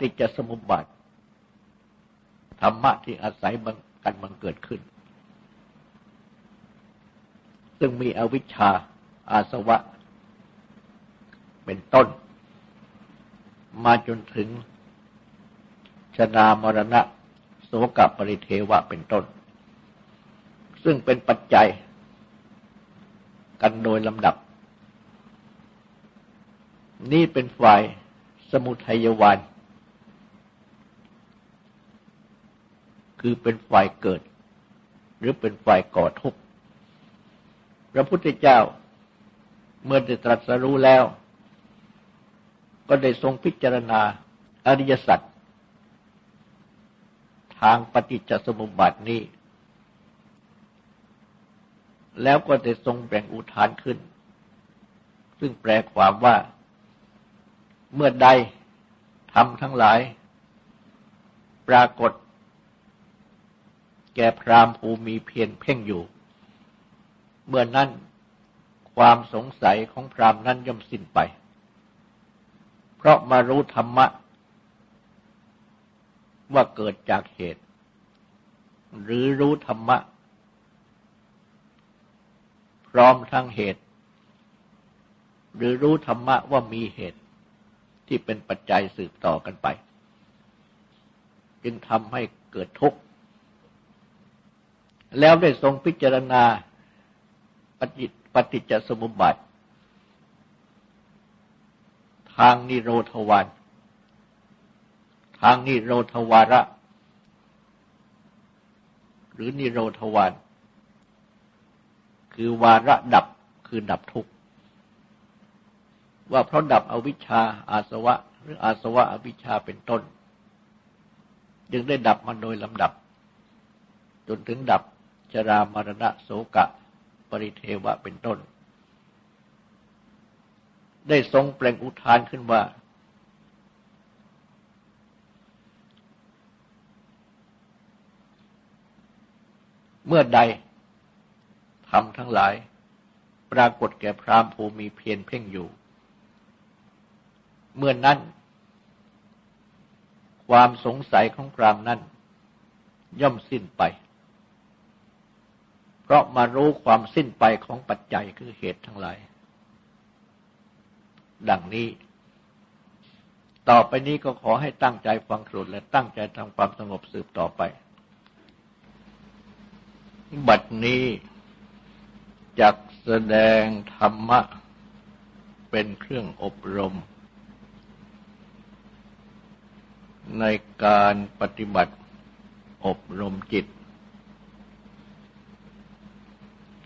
ฏิจจสมุปบาทธรรมะที่อาศัยกันบังเกิดขึ้น ซึ่งมีอวิชชาอาสวะ เป็นต้น มาจนถึงชนามรณะโสกปริเทวะเป็นต้น ซึ่งเป็นปัจจัย กันโดยลำดับ นี่เป็นฝ่ายสมุทัยวาน คือเป็นฝ่ายเกิด หรือเป็นฝ่ายก่อทุกข์พระพุทธเจ้าเมื่อได้ตรัสรู้แล้ว ก็ได้ทรงพิจารณาอริยสัจทางปฏิจจสมุปบาทนี้ แล้วก็ได้ทรงแบ่งอุทานขึ้น ซึ่งแปลความว่า เมื่อใดทำทั้งหลาย ปรากฏ แก่พรามภูมีเพียรเพ่งอยู่ เมื่อนั้นความสงสัยของพรามนั้นย่อมสิ้นไป เพราะมารู้ธรรมะ ว่าเกิดจากเหตุ หรือรู้ธรรมะ พร้อมทั้งเหตุ หรือรู้ธรรมะว่ามีเหตุที่เป็นปัจจัยสืบต่อกันไป จึงทำให้เกิดทุกข์ แล้วได้ทรงพิจารณาปฏิปฏิจจสมุปบาททางนิโรธวานทางนิโรธวาระ หรือนิโรธวานคือวาระดับคือดับทุกข์ว่าเพราะดับอวิชชาอาสวะ หรืออาสวะอวิชชาเป็นต้น จึงได้ดับมาโดยลำดับ จนถึงดับ ชรามรณะโสกะ ปริเทวะเป็นต้น ได้ทรงเปล่งอุทานขึ้นว่า เมื่อใดทำทั้งหลาย ปรากฏแก่พรามภูมีเพียรเพ่งอยู่ เมื่อนั้น ความสงสัยของพรามนั้นย่อมสิ้นไป เพราะมารู้ความสิ้นไปของปัจจัยคือเหตุทั้งหลาย ดังนี้ ต่อไปนี้ก็ขอให้ตั้งใจฟังสวดและตั้งใจทำความสงบสืบต่อไป บัดนี้จักแสดงธรรมะ เป็นเครื่องอบรม ในการปฏิบัติอบรมจิต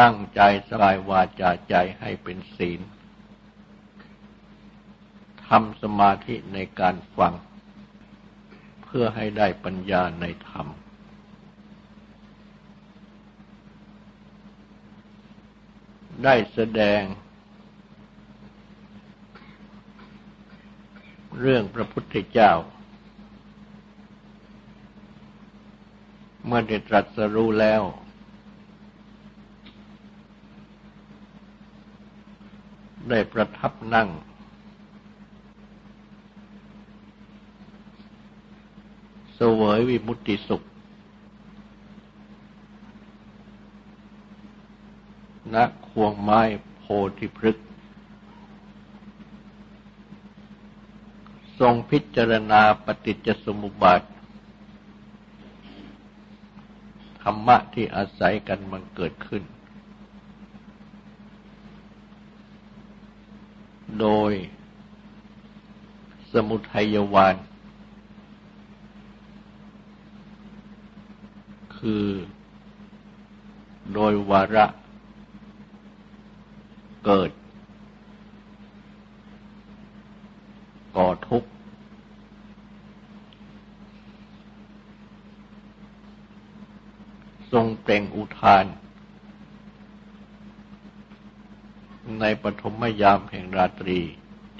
ตั้งใจสบายวาจาใจให้เป็นศีลทำสมาธิในการฟัง เพื่อให้ได้ปัญญาในธรรม ได้แสดง เรื่องพระพุทธเจ้า เมื่อได้ตรัสรู้แล้ว ได้ประทับนั่ง เสวยวิมุตติสุข ณ ควงไม้โพธิพฤกษ์ทรงพิจารณาปฏิจจสมุปบาท ธรรมะที่อาศัยกันมันเกิดขึ้น โดย สมุทัยวาน คือโดยวาระเกิด ก่อทุกข์ทรงเปล่งอุทาน ในปฐมยามแห่งราตรี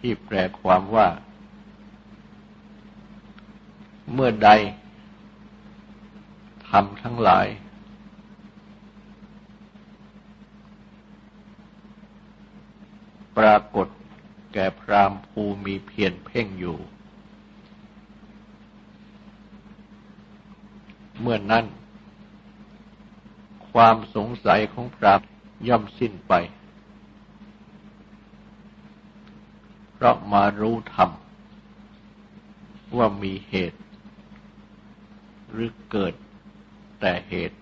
ที่แปลความว่า เมื่อใดทำทั้งหลาย ปรากฏแก่พรามภูมีเพียรเพ่งอยู่ เมื่อนั้น ความสงสัยของพรามย่อมสิ้นไป เพราะมารู้ธรรมว่ามีเหตุ หรือเกิดแต่เหตุ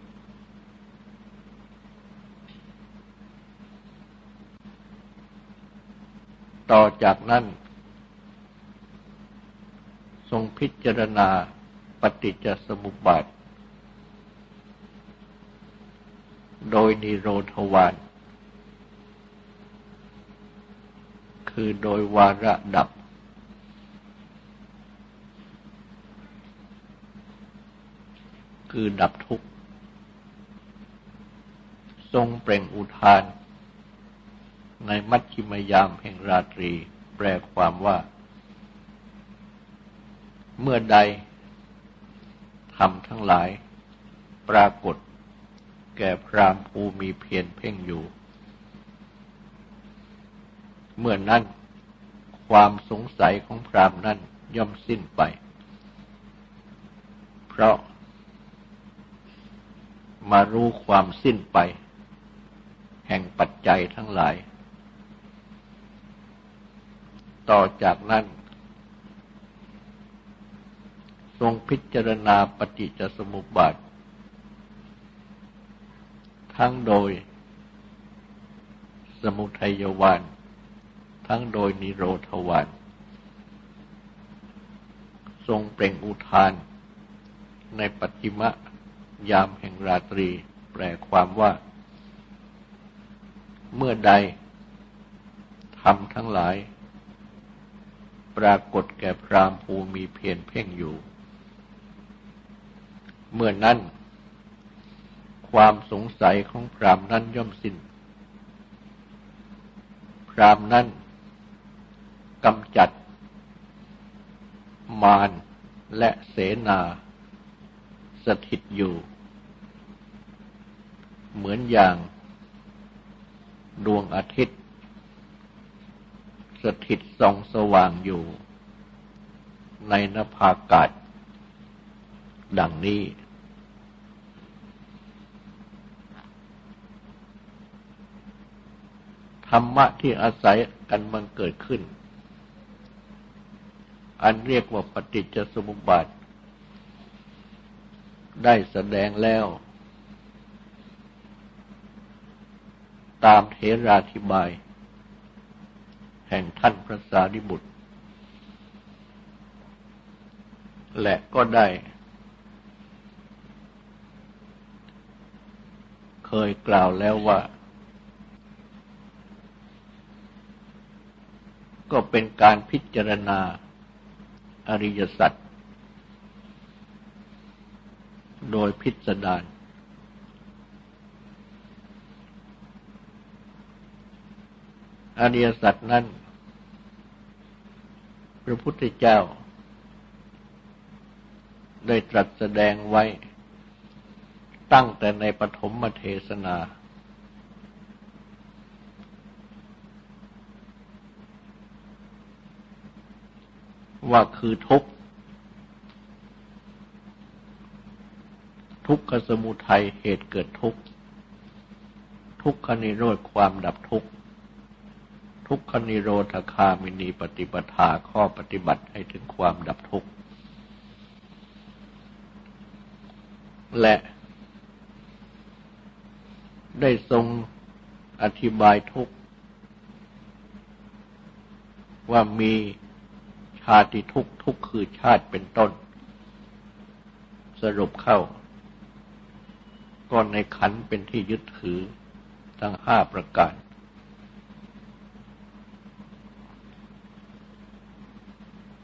ต่อจากนั้น ทรงพิจารณาปฏิจจสมุปบาท โดยนิโรธวาน คือโดยวาระดับ คือดับทุกข์ ทรงเปล่งอุทาน ในมัชชิมยามแห่งราตรี แปลความว่า เมื่อใดทำทั้งหลาย ปรากฏ แก่พรามภูมีเพียรเพ่งอยู่ เมื่อนั้น ความสงสัยของพรามนั้นย่อมสิ้นไป เพราะ มารู้ความสิ้นไป แห่งปัจจัยทั้งหลาย ต่อจากนั้น ทรงพิจารณาปฏิจจสมุปบาท ทั้งโดย สมุทัยวาน ทั้งโดยนิโรธวานทรงเปล่งอุทาน ในปัจจิมะยามแห่งราตรี แปลความว่า เมื่อใดทำทั้งหลาย ปรากฏแก่พรามภูมีเพียรเพ่งอยู่ เมื่อนั้น ความสงสัยของพรามนั้นย่อมสิน้นพรามนั้น กำจัด มารและเสนาสถิตอยู่ เหมือนอย่างดวงอาทิตย์ สถิตส่องสว่างอยู่ ในนภาอากาศ ดังนี้ ธรรมะที่อาศัยกันมันเกิดขึ้น อันเรียกว่าปฏิจจสมุปบาท ได้แสดงแล้ว ตามเทราธิบาย แห่งท่านพระสารีบุตร และก็ได้ เคยกล่าวแล้วว่าก็เป็นการพิจารณา อริยสัจโดยพิสดารอริยสัจนั้น พระพุทธเจ้า ได้ตรัสแสดงไว้ตั้งแต่ในปฐมเทศนา ว่าคือทุกข์ ทุกขสมุทัยเหตุเกิดทุกข์ ทุกขนิโรธความดับทุกข์ ทุกขนิโรธคามินีปฏิปทาข้อปฏิบัติให้ถึงความดับทุกข์ และได้ทรงอธิบายทุกข์ ว่ามี ชาติทุกทุกข์คือชาติเป็นต้น สรุปเข้า ก็ในขันเป็นที่ยึดถือทั้งห้าประการ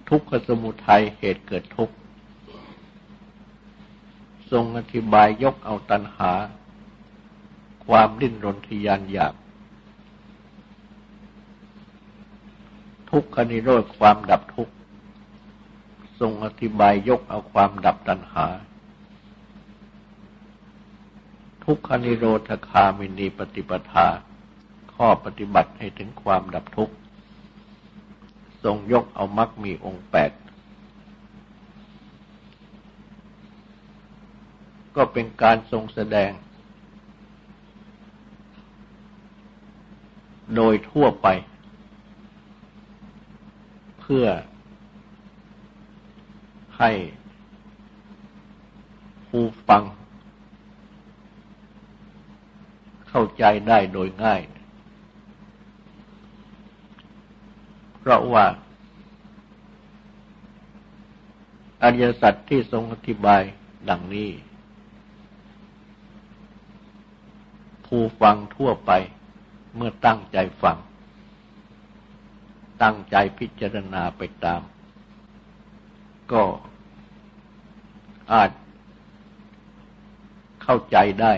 ทุกขสมุทัยเหตุเกิดทุกข์ทรงอธิบายยกเอาตัณหา ความดิ้นรนทยานอยาก ทุกขนิโรธความดับทุกข์ทรงอธิบายยกเอาความดับตัณหา ทุกขนิโรธคามินีปฏิปทา ข้อปฏิบัติให้ถึงความดับทุกข์ทรงยกเอามักมีองค์แปดก็เป็นการทรงแสดง โดยทั่วไป เพื่อให้ผู้ฟัง เข้าใจได้โดยง่าย เพราะว่าอริยสัจที่ทรงอธิบายดังนี้ ผู้ฟังทั่วไปเมื่อตั้งใจฟัง ตั้งใจพิจารณาไปตาม ก็อาจเข้าใจได้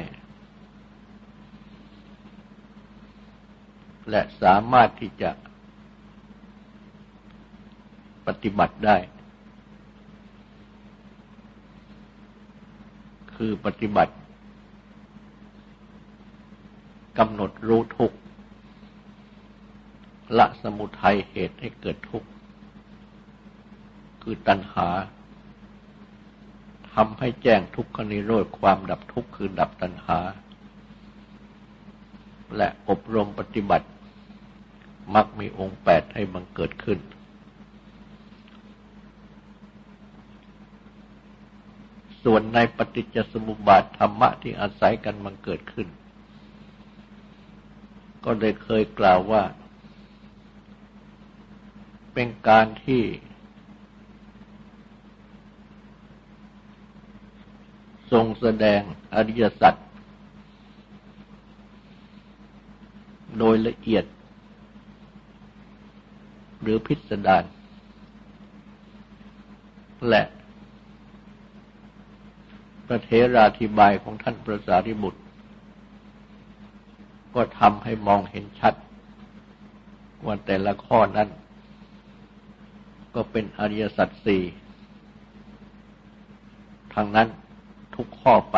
และสามารถที่จะปฏิบัติได้ คือปฏิบัติกำหนดรู้ทุกข์ ละสมุทัยเหตุให้เกิดทุกข์ คือตัณหาทำให้แจ้งทุกขนิโรธความดับทุกข์คือดับตัณหา และอบรมปฏิบัติมักมีองค์แปดให้บังเกิดขึ้น ส่วนในปฏิจจสมุปบาทธรรมะที่อาศัยกันมันเกิดขึ้น ก็ได้เคยกล่าวว่า เป็นการที่ ทรงแสดงอริยสัจโดยละเอียด หรือพิสดารและประเทราธิบายของท่านพระสารีบุตร ก็ทำให้มองเห็นชัดว่าแต่ละข้อนั้น ก็เป็นอริยสัจสี่ทางนั้นทุกข้อไป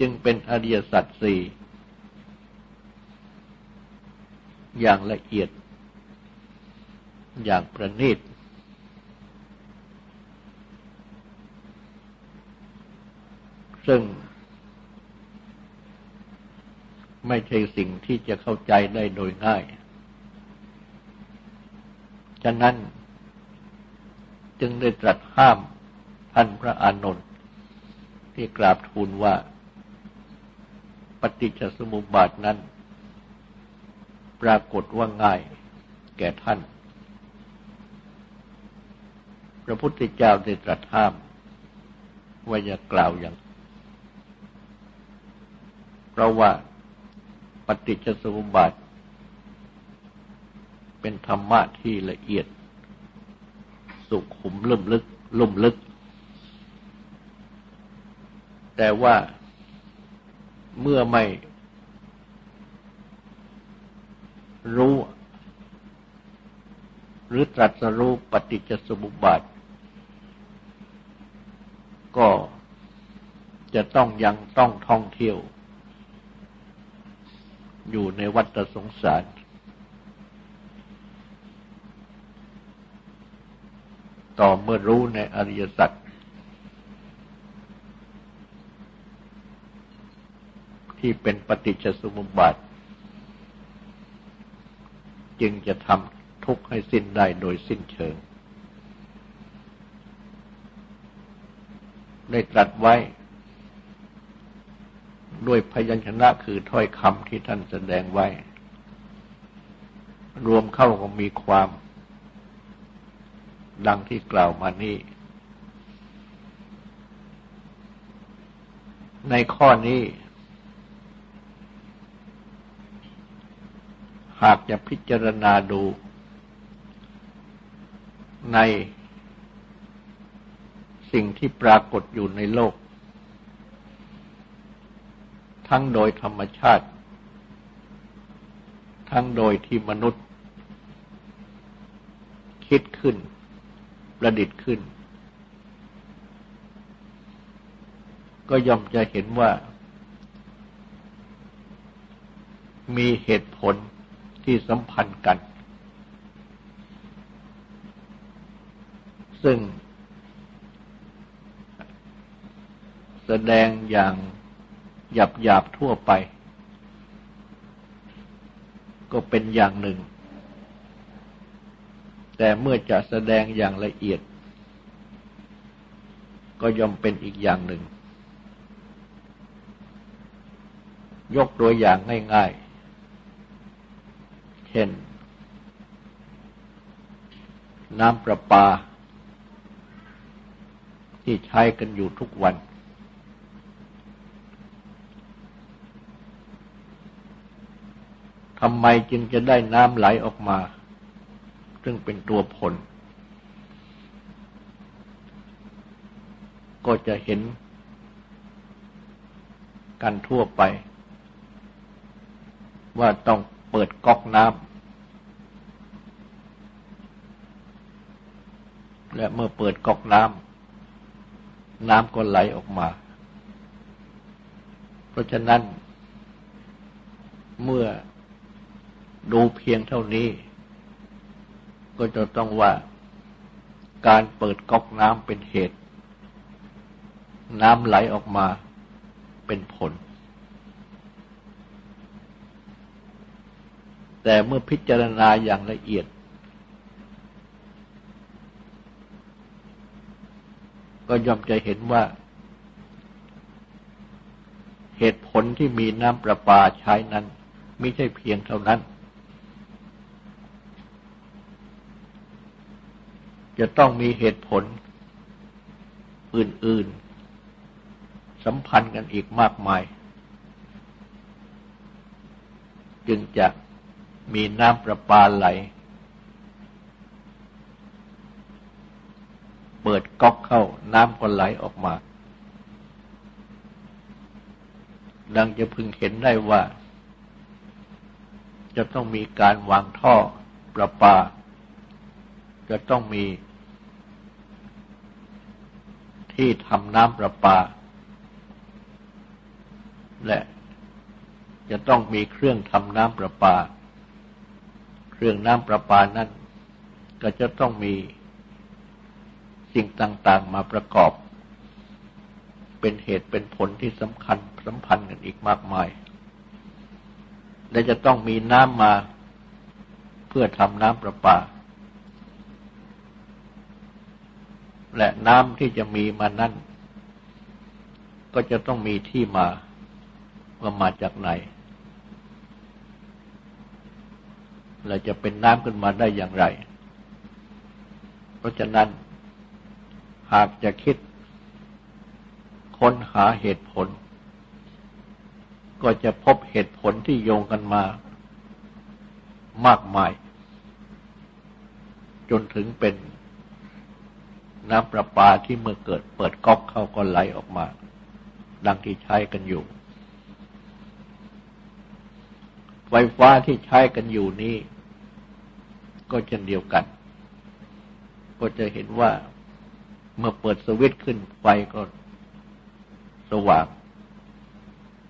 จึงเป็นอริยสัจสี่อย่างละเอียด อย่างประณีตซึ่ง ไม่ใช่สิ่งที่จะเข้าใจได้โดยง่าย ฉะนั้นจึงได้ตรัสห้ามท่านพระอานนท์ที่กราบทูลว่า ปฏิจจสมุปบาทนั้น ปรากฏว่าง่ายแก่ท่าน พระพุทธเจ้าได้ตรัสห้าม ว่าอย่ากล่าวอย่าง เพราะว่า ปฏิจจสมุปบาท เป็นธรรมะที่ละเอียด สุขุมลุ่มลึก ลุ่มลึก แต่ว่าเมื่อไม่รู้ หรือตรัสรู้ปฏิจจสมุปบาท ก็จะต้องยังต้องท่องเที่ยว อยู่ในวัฏสงสาร ต่อเมื่อรู้ในอริยสัจที่เป็นปฏิจจสมุปบาท จึงจะทำทุกข์ให้สิ้นได้โดยสิ้นเชิง ได้ตรัสไว้ ด้วยพยัญชนะคือถ้อยคำที่ท่านแสดงไว้ รวมเข้าก็มีความ ดังที่กล่าวมานี้ ในข้อนี้ หากจะพิจารณาดู ในสิ่งที่ปรากฏอยู่ในโลก ทั้งโดยธรรมชาติ ทั้งโดยที่มนุษย์ คิดขึ้น ประดิษฐ์ขึ้น ก็ย่อมจะเห็นว่า มีเหตุผลที่สัมพันธ์กัน ซึ่งแสดงอย่าง หยาบหยาบทั่วไป ก็เป็นอย่างหนึ่ง แต่เมื่อจะแสดงอย่างละเอียด ก็ย่อมเป็นอีกอย่างหนึ่ง ยกตัวอย่างง่ายๆ เช่น น้ำประปา ที่ใช้กันอยู่ทุกวัน ทำไมจึงจะได้น้ำไหลออกมา ซึ่งเป็นตัวผล ก็จะเห็นกันทั่วไป ว่าต้องเปิดก๊อกน้ำและเมื่อเปิดก๊อกน้ำน้ำก็ไหลออกมา เพราะฉะนั้นเมื่อ ดูเพียงเท่านี้ ก็จะต้องว่าการเปิดก๊อกน้ำเป็นเหตุ น้ำไหลออกมาเป็นผล แต่เมื่อพิจารณาอย่างละเอียด ก็ย่อมจะเห็นว่า เหตุผลที่มีน้ำประปาใช้นั้น ไม่ใช่เพียงเท่านั้น จะต้องมีเหตุผลอื่น ๆ สัมพันธ์กันอีกมากมาย จึงจะมีน้ำประปาไหล เปิดก๊อกเข้าน้ำก็ไหลออกมาดังจะพึงเห็นได้ว่า จะต้องมีการวางท่อประปา จะต้องมีที่ทำน้ำประปา และจะต้องมีเครื่องทำน้ำประปา เครื่องน้ำประปานั้น ก็จะต้องมีสิ่งต่าง ๆ มาประกอบ เป็นเหตุเป็นผลที่สำคัญสัมพันธ์กันอีกมากมาย และจะต้องมีน้ำมาเพื่อทำน้ำประปา และน้ำที่จะมีมานั่น ก็จะต้องมีที่มาว่ามาจากไหนเราจะเป็นน้ำขึ้นมาได้อย่างไร เพราะฉะนั้น หากจะคิด ค้นหาเหตุผล ก็จะพบเหตุผลที่โยงกันมามากมาย จนถึงเป็น น้ำประปาที่เมื่อเกิดเปิดก๊อกเข้าก็ไหลออกมา ดังที่ใช้กันอยู่ ไฟฟ้าที่ใช้กันอยู่นี้ ก็เช่นเดียวกัน ก็จะเห็นว่าเมื่อเปิดสวิตช์ขึ้นไฟก็สว่าง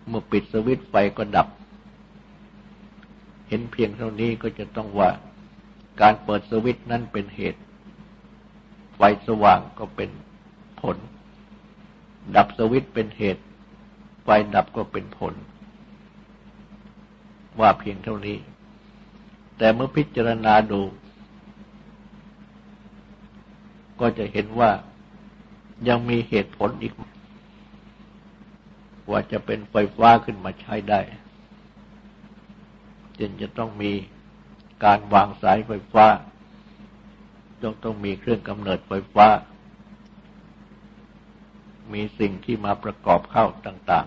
เมื่อปิดสวิตช์ไฟก็ดับ เห็นเพียงเท่านี้ก็จะต้องว่า การเปิดสวิตช์นั้นเป็นเหตุ ไฟสว่างก็เป็นผล ดับสวิตเป็นเหตุ ไฟดับก็เป็นผล ว่าเพียงเท่านี้ แต่เมื่อพิจารณาดู ก็จะเห็นว่ายังมีเหตุผลอีก ว่าจะเป็นไฟฟ้าขึ้นมาใช้ได้จึงจะต้องมีการวางสายไฟฟ้า ต้องต้องมีเครื่องกำเนิดไฟฟ้า มีสิ่งที่มาประกอบเข้าต่าง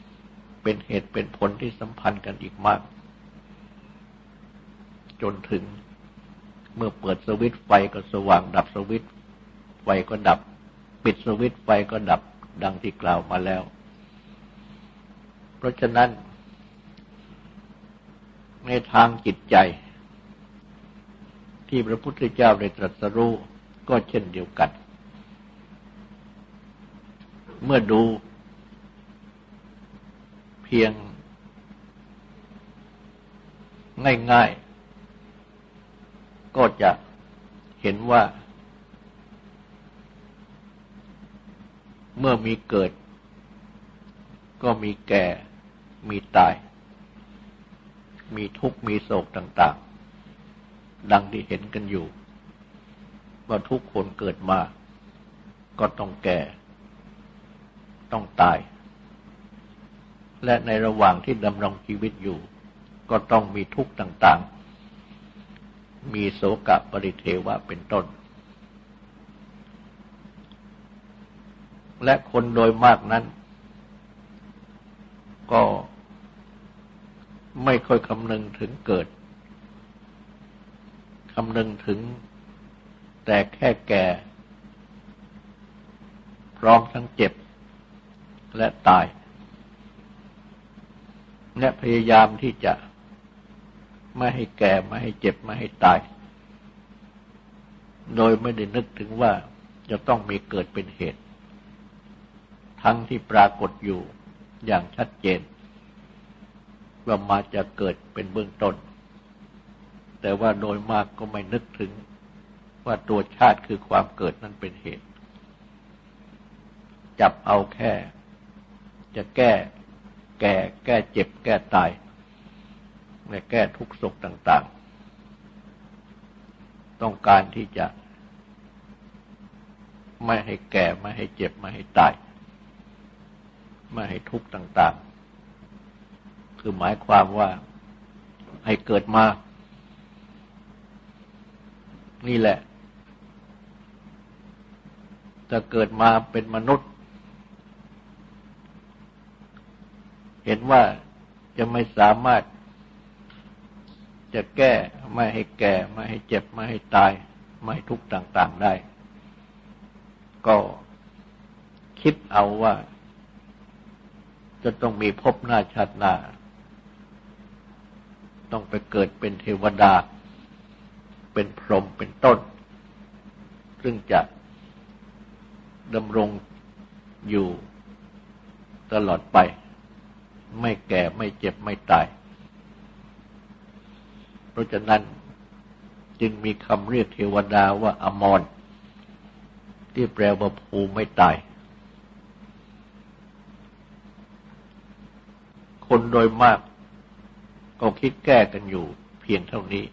ๆ เป็นเหตุเป็นผลที่สัมพันธ์กันอีกมาก จนถึงเมื่อเปิดสวิตไฟก็สว่าง ดับสวิตไฟก็ดับ ปิดสวิตไฟก็ดับดังที่กล่าวมาแล้ว เพราะฉะนั้น ในทางจิตใจ ที่พระพุทธเจ้าได้ตรัสรู้ก็เช่นเดียวกัน เมื่อดูเพียงง่ายๆ ก็จะเห็นว่า เมื่อมีเกิด ก็มีแก่ มีตาย มีทุกข์ มีโศกต่างๆ ดังที่เห็นกันอยู่ว่าทุกคนเกิดมาก็ต้องแก่ ต้องตาย และในระหว่างที่ดำรงชีวิตอยู่ ก็ต้องมีทุกข์ต่างๆ มีโสกะปริเทวะเป็นต้น และคนโดยมากนั้น ก็ไม่ค่อยคำนึงถึงเกิด คำนึงถึง แต่แค่แก่ พร้อมทั้งเจ็บและตาย และพยายามที่จะไม่ให้แก่ไม่ให้เจ็บไม่ให้ตาย โดยไม่ได้นึกถึงว่าจะต้องมีเกิดเป็นเหตุ ทั้งที่ปรากฏอยู่อย่างชัดเจน ว่ามาจะเกิดเป็นเบื้องต้น แต่ว่าโดยมากก็ไม่นึกถึงว่าตัวชาติคือความเกิดนั้นเป็นเหตุ จับเอาแค่ จะแก้ แก่แก้เจ็บ แก้ตายและแก้ทุกข์สุขต่าง ๆ ต้องการที่จะ ไม่ให้แก่ไม่ให้เจ็บ ไม่ให้ตาย ไม่ให้ทุกข์ต่าง ๆ คือหมายความว่าให้เกิดมา นี่แหละ จะเกิดมาเป็นมนุษย์ เห็นว่าจะไม่สามารถ จะแก้ไม่ให้แก่ไม่ให้เจ็บไม่ให้ตาย ไม่ทุกข์ต่าง ๆได้ ก็คิดเอาว่า จะต้องมีพบหน้าชาติหน้า ต้องไปเกิดเป็นเทวดา เป็นพรหมเป็นต้น ซึ่งจะดำรงอยู่ตลอดไป ไม่แก่ไม่เจ็บไม่ตาย เพราะฉะนั้นจึงมีคำเรียกเทวดาว่าอมร ที่แปลว่าภูไม่ตาย คนโดยมากก็คิดแก้กันอยู่เพียงเท่านี้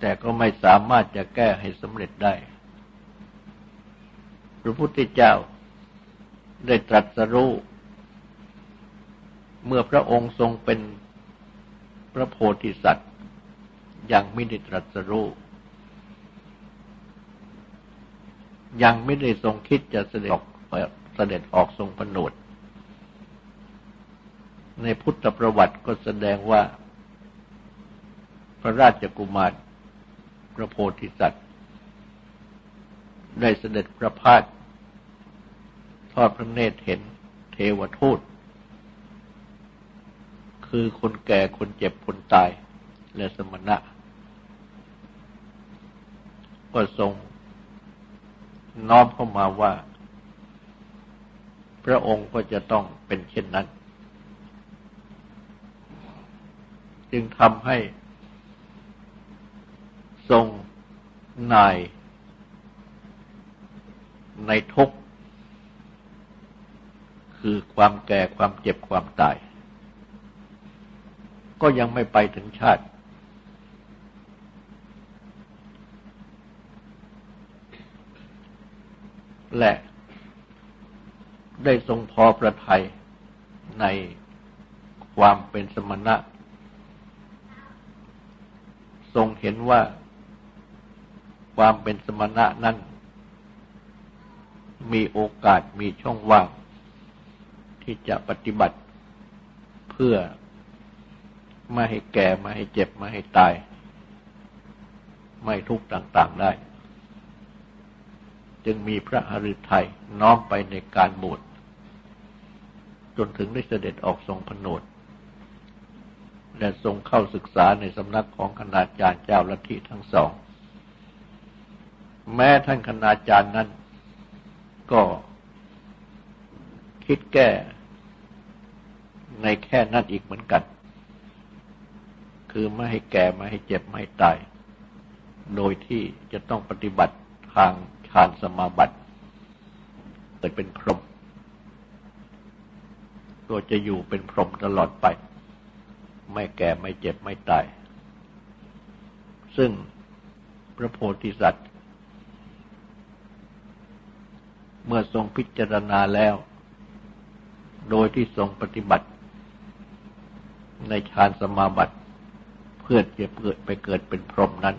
แต่ก็ไม่สามารถจะแก้ให้สำเร็จได้ พระพุทธเจ้าได้ตรัสรู้ เมื่อพระองค์ทรงเป็นพระโพธิสัตว์ยังไม่ได้ตรัสรู้ยังไม่ได้ทรงคิดจะเสด็จออกเสด็จออกทรงผนวดในพุทธประวัติก็แสดงว่า พระราชกุมาร ระโพธิสัตว์ ได้เสด็จประพาสทอดพระเนตรเห็นเทวทูต คือคนแก่คนเจ็บคนตายและสมณะ ก็ทรงน้อมเข้ามาว่า พระองค์ก็จะต้องเป็นเช่นนั้น จึงทำให้ ทรงนายในทุกคือความแก่ความเจ็บความตาย ก็ยังไม่ไปถึงชาติ และได้ทรงพอประทัยในความเป็นสมณะ ทรงเห็นว่า ความเป็นสมณะนั้น มีโอกาสมีช่องว่าง ที่จะปฏิบัติเพื่อไม่ให้แก่ไม่ให้เจ็บ ไม่ให้ตาย ไม่ทุกข์ต่างๆได้ จึงมีพระหฤทัยน้อมไปในการบวชจนถึงได้เสด็จออกทรงผนวดและทรงเข้าศึกษาในสำนักของคณาจารย์เจ้าลัทธิทั้งสอง แม้ท่านคณาจารย์นั้น ก็คิดแก้ในแค่นั้นอีกเหมือนกัน คือไม่ให้แก่ไม่ให้เจ็บไม่ให้ตาย โดยที่จะต้องปฏิบัติทางฌานสมาบัติเกิดเป็นพรหมตัวจะอยู่เป็นพรหมตลอดไป ไม่แก่ไม่เจ็บไม่ตาย ซึ่งพระโพธิสัตว์ เมื่อทรงพิจารณาแล้ว โดยที่ทรงปฏิบัติ ในฌานสมาบัติ เพื่อจะเกิดไปเกิดเป็นพรหมนั้น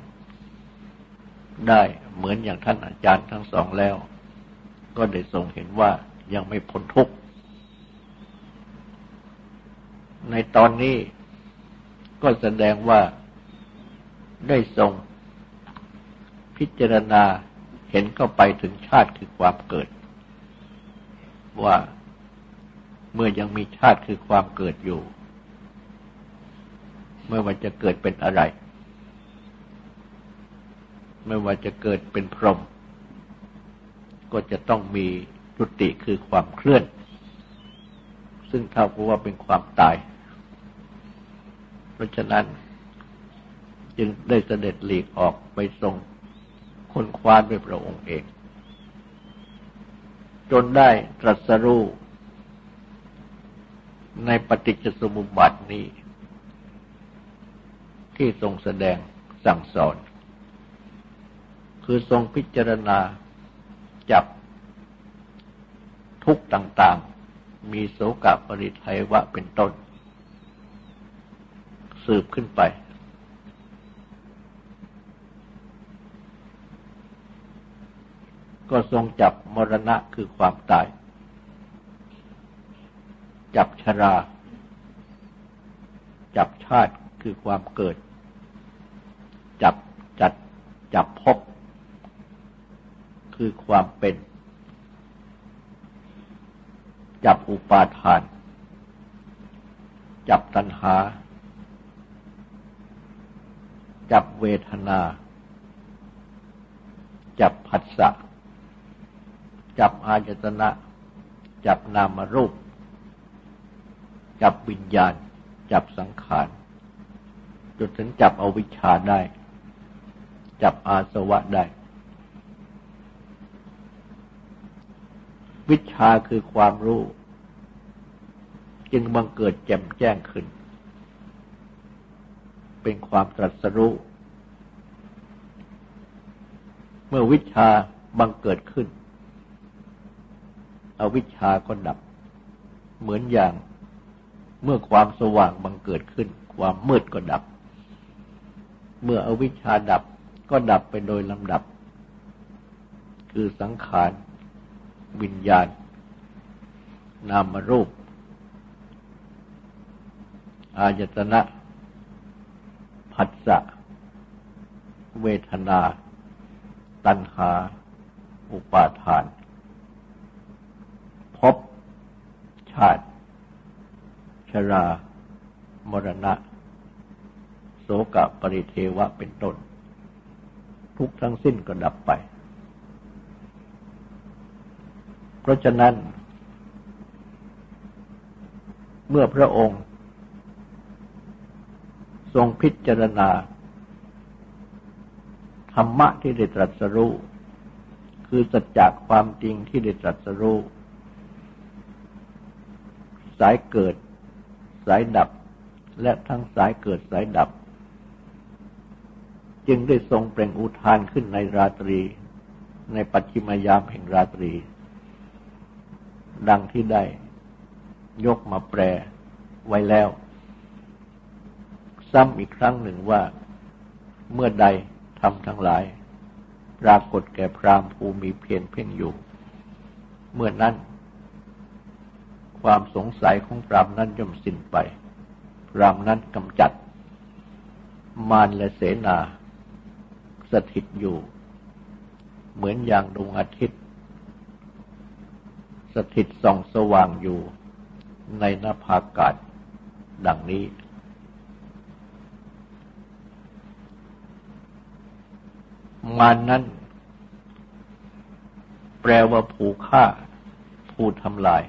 ได้เหมือนอย่างท่านอาจารย์ทั้งสองแล้ว ก็ได้ทรงเห็นว่ายังไม่พ้นทุกข์ ในตอนนี้ก็แสดงว่าได้ทรงพิจารณาเห็นเข้าไปถึงชาติคือความเกิด ว่าเมื่อยังมีชาติคือความเกิดอยู่ เมื่อว่าจะเกิดเป็นอะไร ไม่ว่าจะเกิดเป็นพรหมก็จะต้องมีจุติคือความเคลื่อน ซึ่งเท่ากับว่าเป็นความตาย เพราะฉะนั้น จึงได้เสด็จหลีกออกไปทรงคนคว้าด้วยพระองค์เอง จนได้ตรัสรู้ในปฏิจจสมุปบาทนี้ ที่ทรงแสดงสั่งสอน คือทรงพิจารณาจับทุกต่างๆ มีโสกปริไทยวะเป็นต้น สืบขึ้นไป ก็ทรงจับมรณะคือความตาย จับชรา จับชาติคือความเกิด จับจัดจับพบ คือความเป็น จับอุปาทาน จับตัณหา จับเวทนา จับผัสสะ จับอายตนะ จับนามรูป จับวิญญาณ จับสังขารจนถึงจับอวิชชาได้ จับอาสวะได้ วิชาคือความรู้ จึงบังเกิดแจ่มแจ้งขึ้น เป็นความตรัสรู้เมื่อวิชาบังเกิดขึ้น อวิชาก็ดับ เหมือนอย่างเมื่อความสว่างบังเกิดขึ้น ความมืดก็ดับ เมื่ออวิชชาดับก็ดับไปโดยลำดับ คือสังขารวิญญาณ นามรูป อายตนะ ผัสสะ เวทนา ตัณหา อุปาทาน พบ ชาติ ชรา มรณะ โสกะปริเทวะเป็นต้น ทุกทั้งสิ้นก็ดับไป เพราะฉะนั้น เมื่อพระองค์ ทรงพิจารณา ธรรมะที่ได้ตรัสรู้ คือสัจจะความจริงที่ได้ตรัสรู้ สายเกิด สายดับ และทั้งสายเกิดสายดับ จึงได้ทรงเปล่งอุทานขึ้นในราตรี ในปัจฉิมยามแห่งราตรี ดังที่ได้ยกมาแปลไว้แล้ว ซ้ำอีกครั้งหนึ่งว่าเมื่อใดทำทั้งหลาย ปรากฏแก่พรามภูมิเพียรเพ่งอยู่ เมื่อนั้น ความสงสัยของพรามนั้นย่อมสิ้นไป พรามนั้นกำจัด มารและเสนา สถิตอยู่ เหมือนอย่างดวงอาทิตย์ สถิตส่องสว่างอยู่ในนภาอากาศดังนี้ มานนั้น แปลว่าผู้ฆ่า ผู้ทำลาย